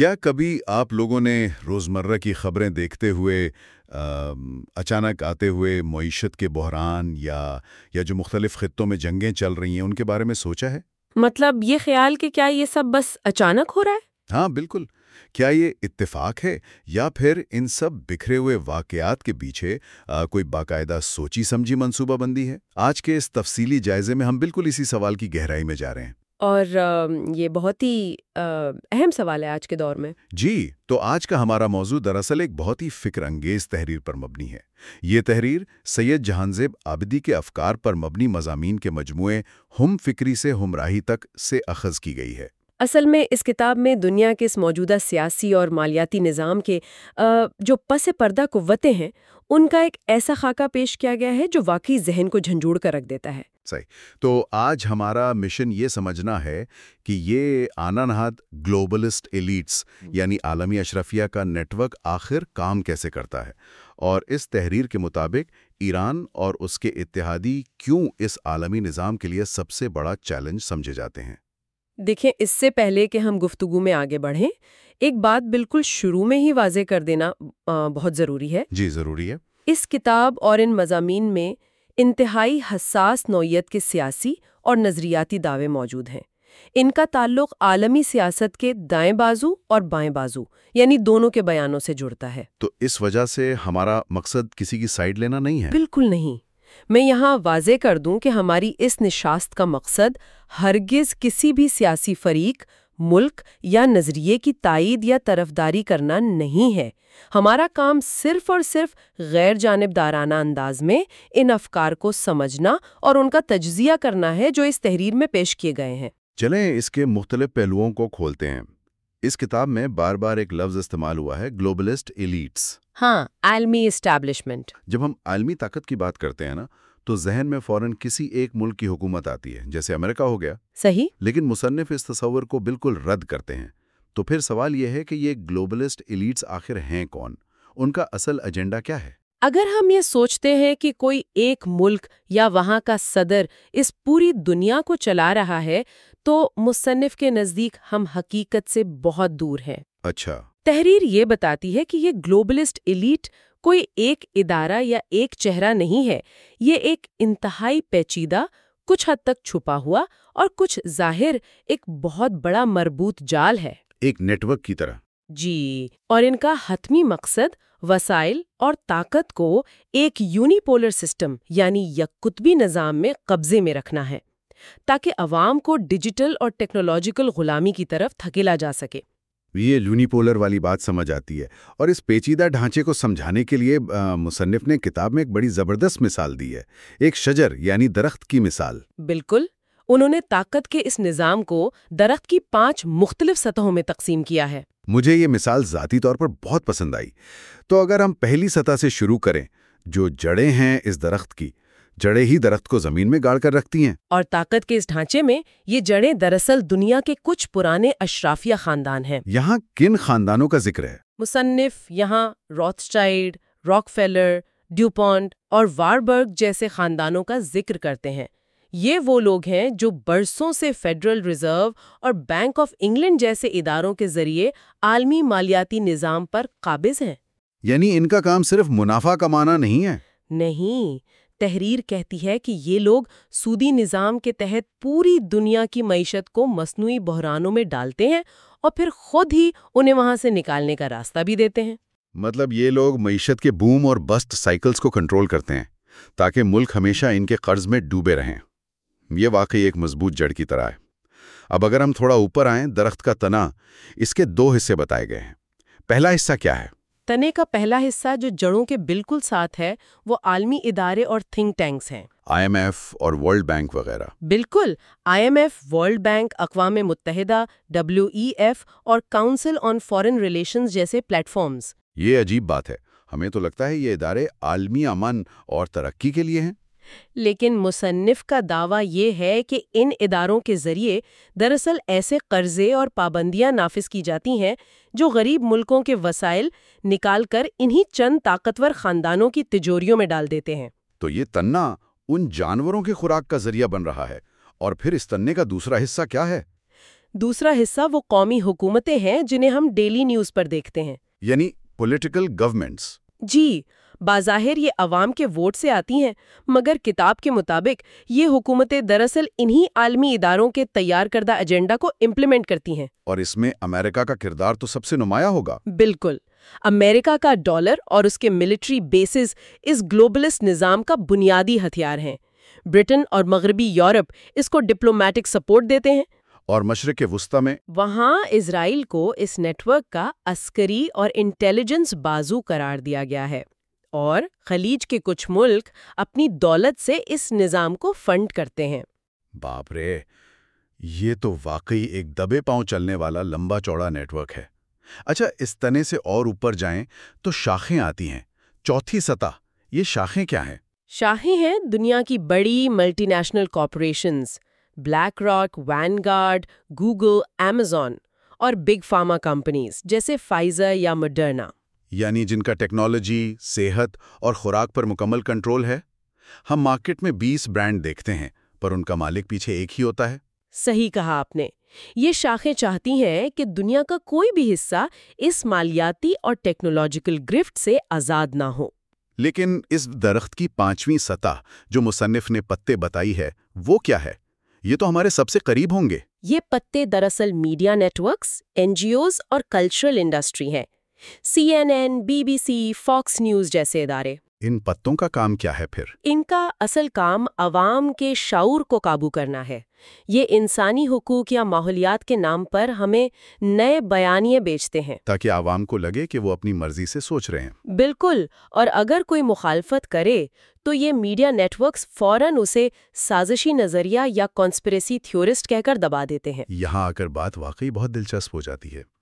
کیا کبھی آپ لوگوں نے روزمرہ کی خبریں دیکھتے ہوئے اچانک آتے ہوئے معیشت کے بحران یا یا جو مختلف خطوں میں جنگیں چل رہی ہیں ان کے بارے میں سوچا ہے؟ مطلب یہ خیال کہ کیا یہ سب بس اچانک ہو رہا ہے؟ ہاں بالکل۔ کیا یہ اتفاق ہے یا پھر ان سب بکھرے ہوئے واقعات کے پیچھے آ، کوئی باقاعدہ سوچی سمجھی منصوبہ بندی ہے؟ آج کے اس تفصیلی جائزے میں ہم بالکل اسی سوال کی گہرائی میں جا رہے ہیں۔ اور یہ بہت ہی اہم سوال ہے آج کے دور میں۔ جی تو آج کا ہمارا موضوع دراصل ایک بہت ہی فکر انگیز تحریر پر مبنی ہے۔ یہ تحریر سید جہانزیب آبدی کے افکار پر مبنی مضامین کے مجموعے ہم فکری سے ہمراہی تک سے اخذ کی گئی ہے۔ اصل میں اس کتاب میں دنیا کے اس موجودہ سیاسی اور مالیاتی نظام کے جو پس پردہ قوتیں ہیں ان کا ایک ایسا خاکہ پیش کیا گیا ہے جو واقعی ذہن کو جھنجھوڑ کر رکھ دیتا ہے۔ صحیح۔ تو آج ہمارا مشن یہ سمجھنا ہے کہ یہ آنا نہاد گلوبلسٹ ایلیٹس یعنی عالمی اشرفیہ کا نیٹ ورک آخر کام کیسے کرتا ہے؟ اور اس تحریر کے مطابق ایران اور اس کے اتحادی کیوں اس عالمی نظام کے لیے سب سے بڑا چیلنج سمجھے جاتے ہیں؟ دیکھیں اس سے پہلے کہ ہم گفتگو میں آگے بڑھیں ایک بات بالکل شروع میں ہی واضح کر دینا بہت ضروری ہے۔ جی ضروری ہے۔ اس کتاب اور ان مضامین میں انتہائی حساس نوعیت کے سیاسی اور نظریاتی دعوے موجود ہیں۔ ان کا تعلق عالمی سیاست کے دائیں بازو اور بائیں بازو یعنی دونوں کے بیانوں سے جڑتا ہے۔ تو اس وجہ سے ہمارا مقصد کسی کی سائڈ لینا نہیں ہے؟ بالکل نہیں۔ میں یہاں واضح کر دوں کہ ہماری اس نشاست کا مقصد ہرگز کسی بھی سیاسی فریق، ملک یا نظریے کی تائید یا طرفداری کرنا نہیں ہے۔ ہمارا کام صرف اور صرف غیر جانبدارانہ انداز میں ان افکار کو سمجھنا اور ان کا تجزیہ کرنا ہے جو اس تحریر میں پیش کیے گئے ہیں۔ چلیں اس کے مختلف پہلوؤں کو کھولتے ہیں۔ اس کتاب میں بار بار ایک لفظ استعمال ہوا ہے گلوبلسٹ ایلیٹس ہاں عالمی اسٹیبلشمنٹ جب ہم عالمی طاقت کی بات کرتے ہیں نا تو ذہن میں فوراً کسی ایک ملک کی حکومت آتی ہے جیسے امریکہ ہو گیا۔ صحیح۔ لیکن مصنف اس تصور کو بالکل رد کرتے ہیں۔ تو پھر سوال یہ ہے کہ یہ گلوبلسٹ ایلیٹس آخر ہیں کون؟ ان کا اصل ایجنڈا کیا ہے؟ اگر ہم یہ سوچتے ہیں کہ کوئی ایک ملک یا وہاں کا صدر اس پوری دنیا کو چلا رہا ہے تو مصنف کے نزدیک ہم حقیقت سے بہت دور ہیں۔ اچھا۔ تحریر یہ بتاتی ہے کہ یہ گلوبلسٹ ایلیٹ کوئی ایک ادارہ یا ایک چہرہ نہیں ہے یہ ایک انتہائی پیچیدہ کچھ حد تک چھپا ہوا اور کچھ ظاہر ایک بہت بڑا مربوط جال ہے۔ ایک نیٹ ورک کی طرح۔ جی اور ان کا حتمی مقصد وسائل اور طاقت کو ایک یونیپولر سسٹم یعنی یک قطبی نظام میں قبضے میں رکھنا ہے۔ تاکہ عوام کو ڈیجیٹل اور ٹیکنالوجیکل غلامی کی طرف تھکیلا جا سکے۔ یہ لونیپولر والی بات سمجھ آتی ہے اور اس پیچیدہ ڈھانچے کو سمجھانے کے لیے مصنف نے کتاب میں ایک بڑی زبردست مثال دی ہے۔ ایک شجر یعنی درخت کی مثال۔ بالکل انہوں نے طاقت کے اس نظام کو درخت کی پانچ مختلف سطحوں میں تقسیم کیا ہے۔ مجھے یہ مثال ذاتی طور پر بہت پسند آئی۔ تو اگر ہم پہلی سطح سے شروع کریں جو جڑیں ہیں اس درخت کی جڑیں ہی درخت کو زمین میں گاڑ کر رکھتی ہیں۔ اور طاقت کے اس ڈھانچے میں یہ جڑیں دراصل دنیا کے کچھ پرانے اشرافیہ خاندان ہیں۔ یہاں کن خاندانوں کا ذکر ہے؟ مصنف یہاں روتھسٹائڈ راک فیلر ڈیوپونٹ اور واربرگ جیسے خاندانوں کا ذکر کرتے ہیں۔ یہ وہ لوگ ہیں جو برسوں سے فیڈرل ریزرو اور بینک آف انگلینڈ جیسے اداروں کے ذریعے عالمی مالیاتی نظام پر قابض ہیں۔ یعنی ان کا کام صرف منافع کمانا نہیں ہے؟ نہیں تحریر کہتی ہے کہ یہ لوگ سودی نظام کے تحت پوری دنیا کی معیشت کو مصنوعی بحرانوں میں ڈالتے ہیں اور پھر خود ہی انہیں وہاں سے نکالنے کا راستہ بھی دیتے ہیں۔ مطلب یہ لوگ معیشت کے بوم اور بسٹ سائیکلز کو کنٹرول کرتے ہیں تاکہ ملک ہمیشہ ان کے قرض میں ڈوبے رہیں۔ یہ واقعی ایک مضبوط جڑ کی طرح ہے۔ اب اگر ہم تھوڑا اوپر آئیں، درخت کا تنا اس کے دو حصے بتائے گئے ہیں۔ پہلا حصہ کیا ہے؟ تنے کا پہلا حصہ جو جڑوں کے بالکل ساتھ ہے وہ عالمی ادارے اور تھنک ٹینکس ہیں۔ آئی ایم ایف اور ورلڈ بینک وغیرہ۔ بالکل I M F world bank اقوام متحدہ ڈبلیو ای ایف اور کاؤنسل آن فارن ریلیشنز جیسے پلیٹ فارمز یہ عجیب بات ہے۔ ہمیں تو لگتا ہے یہ ادارے عالمی امن اور ترقی کے لیے ہیں۔ لیکن مصنف کا دعویٰ یہ ہے کہ ان اداروں کے ذریعے دراصل ایسے قرضے اور پابندیاں نافذ کی جاتی ہیں جو غریب ملکوں کے وسائل نکال کر انہی چند طاقتور خاندانوں کی تجوریوں میں ڈال دیتے ہیں۔ تو یہ تنا ان جانوروں کی خوراک کا ذریعہ بن رہا ہے اور پھر اس تنے کا دوسرا حصہ کیا ہے؟ دوسرا حصہ وہ قومی حکومتیں ہیں جنہیں ہم ڈیلی نیوز پر دیکھتے ہیں۔ یعنی پولیٹیکل گورنمنٹس۔ جی بظاہر یہ عوام کے ووٹ سے آتی ہیں مگر کتاب کے مطابق یہ حکومتیں دراصل انہی عالمی اداروں کے تیار کردہ ایجنڈا کو امپلیمنٹ کرتی ہیں۔ اور اس میں امریکہ کا کردار تو سب سے نمایاں ہوگا۔ بالکل۔ امریکہ کا ڈالر اور اس کے ملٹری بیسز اس گلوبلسٹ نظام کا بنیادی ہتھیار ہیں۔ برٹن اور مغربی یورپ اس کو ڈپلومیٹک سپورٹ دیتے ہیں۔ اور مشرق وسطی میں وہاں اسرائیل کو اس نیٹ ورک کا عسکری اور انٹیلیجنس بازو قرار دیا گیا ہے۔ اور خلیج کے کچھ ملک اپنی دولت سے اس نظام کو فنڈ کرتے ہیں۔ باپ رے یہ تو واقعی ایک دبے پاؤں چلنے والا لمبا چوڑا نیٹ ورک ہے۔ اچھا اس تنے سے اور اوپر جائیں تو شاخیں آتی ہیں۔ چوتھی سطح یہ شاخیں کیا ہیں؟ شاہیں ہیں دنیا کی بڑی multinational corporations BlackRock Vanguard Google Amazon اور بگ فارما کمپنیز جیسے فائزر یا مڈرنا یعنی جن کا ٹیکنالوجی صحت اور خوراک پر مکمل کنٹرول ہے ہم مارکیٹ میں بیس برانڈ دیکھتے ہیں پر ان کا مالک پیچھے ایک ہی ہوتا ہے۔ صحیح کہا آپ نے۔ یہ شاخیں چاہتی ہیں کہ دنیا کا کوئی بھی حصہ اس مالیاتی اور ٹیکنالوجیکل گرفٹ سے آزاد نہ ہو۔ لیکن اس درخت کی پانچویں سطح جو مصنف نے پتے بتائی ہے وہ کیا ہے؟ یہ تو ہمارے سب سے قریب ہوں گے۔ یہ پتے دراصل media networks N G Os اور کلچرل انڈسٹری ہیں۔ C N N B B C Fox News جیسے ادارے۔ ان پتوں کا کام کیا ہے پھر؟ ان کا اصل کام عوام کے شعور کو قابو کرنا ہے۔ یہ انسانی حقوق یا ماحولیات کے نام پر ہمیں نئے بیانیے بیچتے ہیں۔ تاکہ عوام کو لگے کہ وہ اپنی مرضی سے سوچ رہے ہیں۔ بالکل اور اگر کوئی مخالفت کرے تو یہ میڈیا نیٹ ورکس فوراً اسے سازشی نظریہ یا کانسپریسی تھیورسٹ کہہ کر دبا دیتے ہیں۔ یہاں آ کر بات واقعی بہت دلچسپ ہو جاتی ہے۔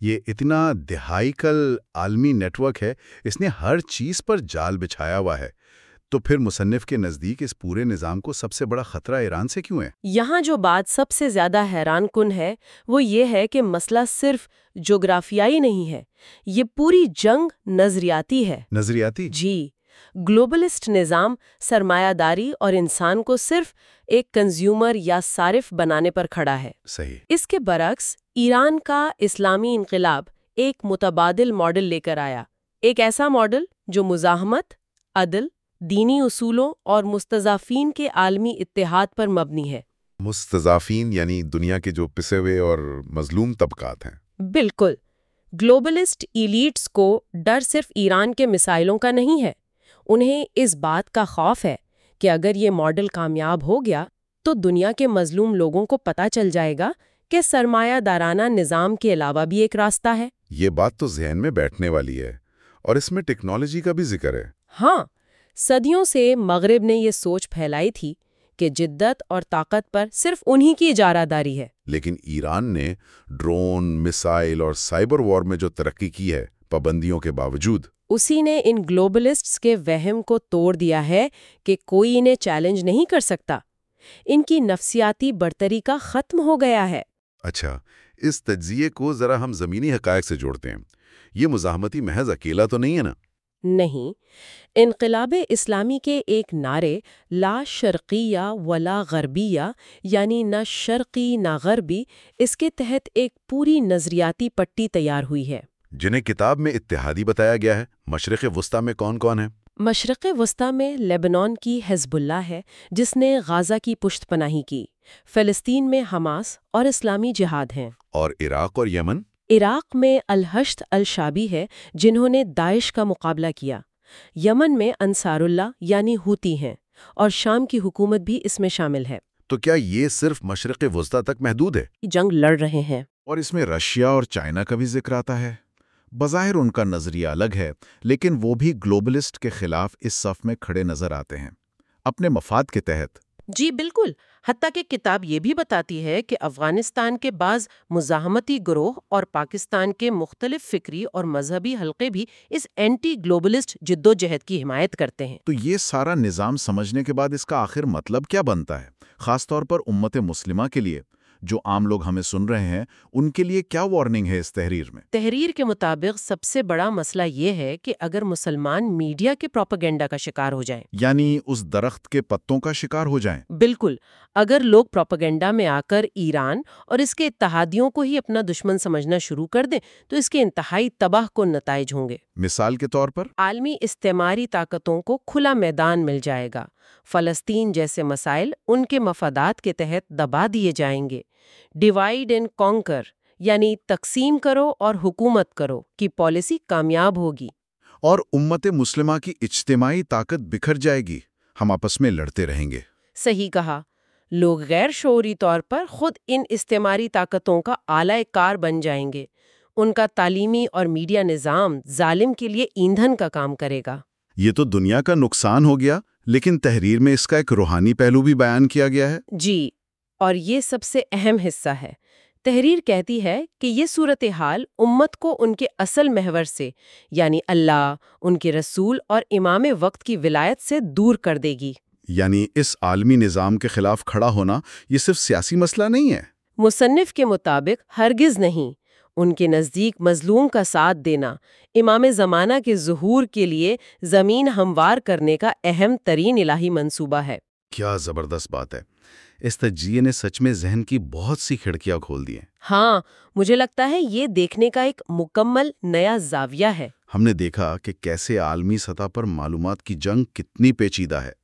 یہ اتنا دہائی کل عالمی نیٹ ورک ہے اس نے ہر چیز پر جال بچھایا ہوا ہے۔ تو پھر مصنف کے نزدیک اس پورے نظام کو سب سے بڑا خطرہ ایران سے کیوں ہے؟ یہاں جو بات سب سے زیادہ حیران کن ہے وہ یہ ہے کہ مسئلہ صرف جغرافیائی نہیں ہے یہ پوری جنگ نظریاتی ہے۔ نظریاتی؟ جی گلوبلسٹ نظام سرمایہ داری اور انسان کو صرف ایک کنزیومر یا صارف بنانے پر کھڑا ہے۔ صحیح۔ اس کے برعکس ایران کا اسلامی انقلاب ایک متبادل ماڈل لے کر آیا۔ ایک ایسا ماڈل جو مزاحمت عدل دینی اصولوں اور مستضافین کے عالمی اتحاد پر مبنی ہے۔ مستضافین یعنی دنیا کے جو پسے ہوئے اور مظلوم طبقات ہیں۔ بالکل۔ گلوبلسٹ ایلیٹس کو ڈر صرف ایران کے مسائلوں کا نہیں ہے۔ انہیں اس بات کا خوف ہے کہ اگر یہ ماڈل کامیاب ہو گیا تو دنیا کے مظلوم لوگوں کو پتہ چل جائے گا کہ سرمایہ دارانہ نظام کے علاوہ بھی ایک راستہ ہے۔ یہ بات تو ذہن میں بیٹھنے والی ہے اور اس میں ٹیکنالوجی کا بھی ذکر ہے۔ ہاں صدیوں سے مغرب نے یہ سوچ پھیلائی تھی کہ جدت اور طاقت پر صرف انہی کی اجارہ داری ہے۔ لیکن ایران نے ڈرون مسائل اور سائبر وار میں جو ترقی کی ہے پابندیوں کے باوجود اسی نے ان گلوبلسٹس کے وہم کو توڑ دیا ہے کہ کوئی انہیں چیلنج نہیں کر سکتا۔ ان کی نفسیاتی برتری کا ختم ہو گیا ہے۔ اچھا اس تجزیے کو ذرا ہم زمینی حقائق سے جوڑتے ہیں۔ یہ مزاحمتی محض اکیلا تو نہیں ہے نا؟ نہیں۔ انقلاب اسلامی کے ایک نعرے لا شرقیہ ولا غربیہ یعنی نہ شرقی نہ غربی اس کے تحت ایک پوری نظریاتی پٹی تیار ہوئی ہے۔ جنہیں کتاب میں اتحادی بتایا گیا ہے مشرق وسطی میں کون کون ہے مشرق وسطی میں لیبنان کی حزب اللہ ہے جس نے غازہ کی پشت پناہی کی۔ فلسطین میں حماس اور اسلامی جہاد ہیں۔ اور عراق اور یمن؟ عراق میں الحشت الشابی ہے جنہوں نے داعش کا مقابلہ کیا۔ یمن میں انصار اللہ یعنی ہوتی ہیں۔ اور شام کی حکومت بھی اس میں شامل ہے۔ تو کیا یہ صرف مشرق وسطی تک محدود ہے؟ جنگ لڑ رہے ہیں۔ اور اس میں رشیا اور چائنا کا بھی ذکر آتا ہے۔ بظاہر ان کا نظریہ الگ ہے لیکن وہ بھی گلوبلسٹ کے خلاف اس صف میں کھڑے نظر آتے ہیں۔ اپنے مفاد کے تحت۔ جی بالکل۔ حتیٰ کہ کتاب یہ بھی بتاتی ہے کہ افغانستان کے بعض مزاحمتی گروہ اور پاکستان کے مختلف فکری اور مذہبی حلقے بھی اس اینٹی گلوبلسٹ جد و جہد کی حمایت کرتے ہیں۔ تو یہ سارا نظام سمجھنے کے بعد اس کا آخر مطلب کیا بنتا ہے؟ خاص طور پر امت مسلمہ کے لیے۔ جو عام لوگ ہمیں سن رہے ہیں ان کے لیے کیا وارننگ ہے اس تحریر میں؟ تحریر کے مطابق سب سے بڑا مسئلہ یہ ہے کہ اگر مسلمان میڈیا کے پروپیگنڈا کا شکار ہو جائیں۔ یعنی اس درخت کے پتوں کا شکار ہو جائیں۔ بالکل اگر لوگ پروپیگنڈا میں آ کر ایران اور اس کے اتحادیوں کو ہی اپنا دشمن سمجھنا شروع کر دیں تو اس کے انتہائی تباہ کو نتائج ہوں گے۔ مثال کے طور پر؟ عالمی استعماری طاقتوں کو کھلا میدان مل جائے گا۔ فلسطین جیسے مسائل ان کے مفادات کے تحت دبا دیے جائیں گے۔ ڈیوائیڈ اینڈ کانکر یعنی تقسیم کرو اور حکومت کرو کی پالیسی کامیاب ہوگی۔ اور امت مسلمہ کی اجتماعی طاقت بکھر جائے گی۔ ہم آپس میں لڑتے رہیں گے۔ صحیح کہا۔ لوگ غیر شعوری طور پر خود ان استعماری طاقتوں کا اعلی کار بن جائیں گے۔ ان کا تعلیمی اور میڈیا نظام ظالم کے لیے ایندھن کا کام کرے گا۔ یہ تو دنیا کا نقصان ہو گیا۔ لیکن تحریر میں اس کا ایک روحانی پہلو بھی بیان کیا گیا ہے۔ جی اور یہ سب سے اہم حصہ ہے۔ تحریر کہتی ہے کہ یہ صورتحال امت کو ان کے اصل محور سے یعنی اللہ ان کے رسول اور امام وقت کی ولایت سے دور کر دے گی۔ یعنی اس عالمی نظام کے خلاف کھڑا ہونا یہ صرف سیاسی مسئلہ نہیں ہے۔ مصنف کے مطابق ہرگز نہیں۔ ان کے نزدیک مظلوم کا ساتھ دینا امام زمانہ کے ظہور کے لیے زمین ہموار کرنے کا اہم ترین الہی منصوبہ ہے۔ کیا زبردست بات ہے۔ اس تجزیے نے سچ میں ذہن کی بہت سی کھڑکیاں کھول دی ہیں۔ ہاں مجھے لگتا ہے یہ دیکھنے کا ایک مکمل نیا زاویہ ہے۔ ہم نے دیکھا کہ کیسے عالمی سطح پر معلومات کی جنگ کتنی پیچیدہ ہے۔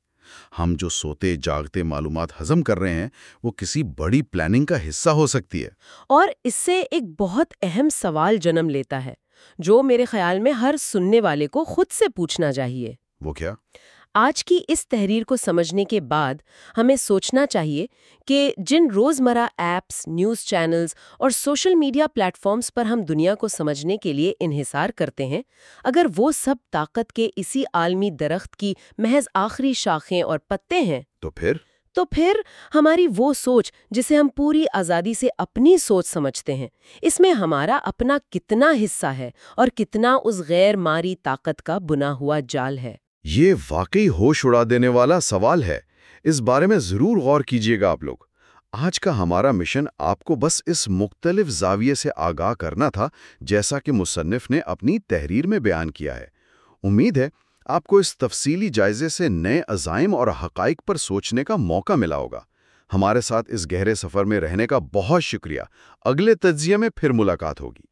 ہم جو سوتے جاگتے معلومات ہضم کر رہے ہیں وہ کسی بڑی پلاننگ کا حصہ ہو سکتی ہے۔ اور اس سے ایک بہت اہم سوال جنم لیتا ہے جو میرے خیال میں ہر سننے والے کو خود سے پوچھنا چاہیے۔ وہ کیا؟ آج کی اس تحریر کو سمجھنے کے بعد ہمیں سوچنا چاہیے کہ جن روزمرہ ایپس نیوز چینلز اور سوشل میڈیا پلیٹ فارمز پر ہم دنیا کو سمجھنے کے لیے انحصار کرتے ہیں اگر وہ سب طاقت کے اسی عالمی درخت کی محض آخری شاخیں اور پتے ہیں۔ تو پھر؟ تو پھر ہماری وہ سوچ جسے ہم پوری آزادی سے اپنی سوچ سمجھتے ہیں۔ اس میں ہمارا اپنا کتنا حصہ ہے اور کتنا اس غیر ماری طاقت کا بنا ہوا جال ہے۔ یہ واقعی ہوش اڑا دینے والا سوال ہے۔ اس بارے میں ضرور غور کیجیے گا آپ لوگ۔ آج کا ہمارا مشن آپ کو بس اس مختلف زاویے سے آگاہ کرنا تھا جیسا کہ مصنف نے اپنی تحریر میں بیان کیا ہے۔ امید ہے آپ کو اس تفصیلی جائزے سے نئے عزائم اور حقائق پر سوچنے کا موقع ملا ہوگا۔ ہمارے ساتھ اس گہرے سفر میں رہنے کا بہت شکریہ۔ اگلے تجزیے میں پھر ملاقات ہوگی۔